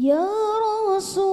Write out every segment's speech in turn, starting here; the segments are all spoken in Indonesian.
Ya Rasulullah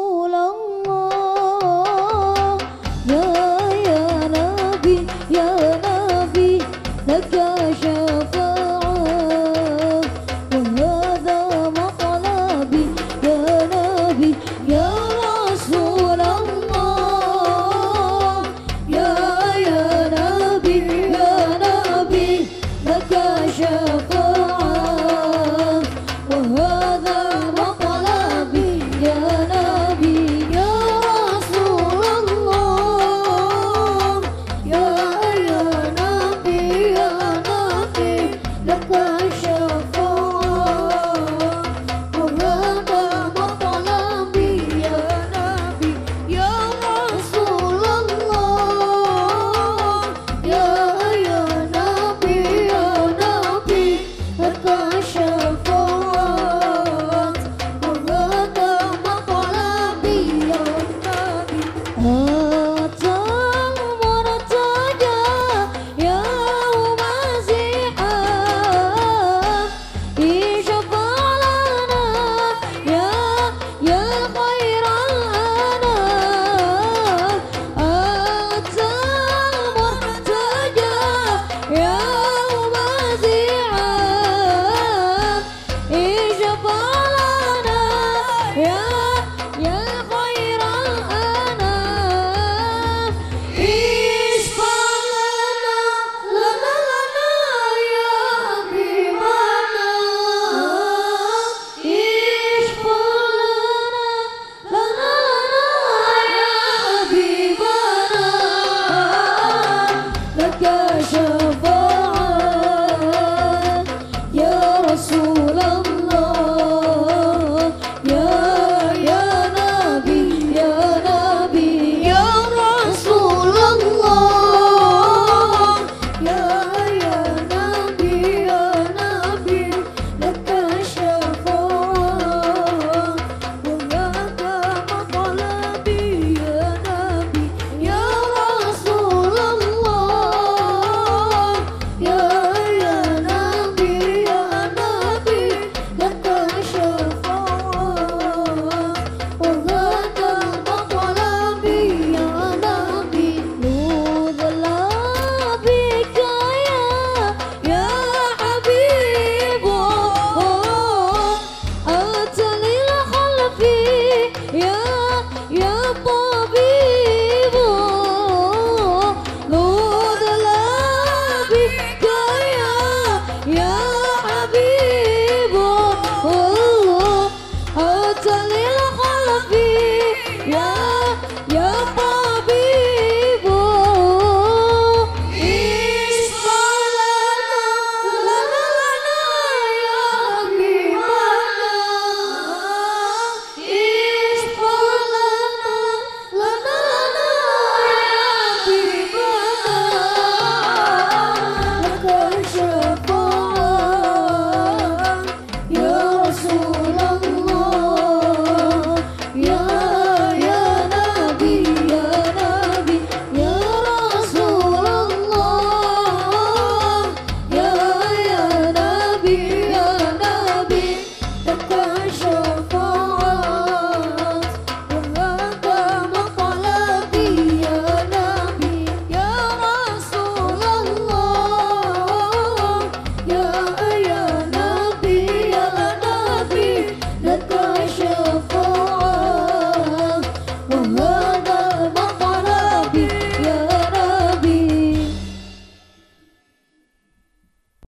hơn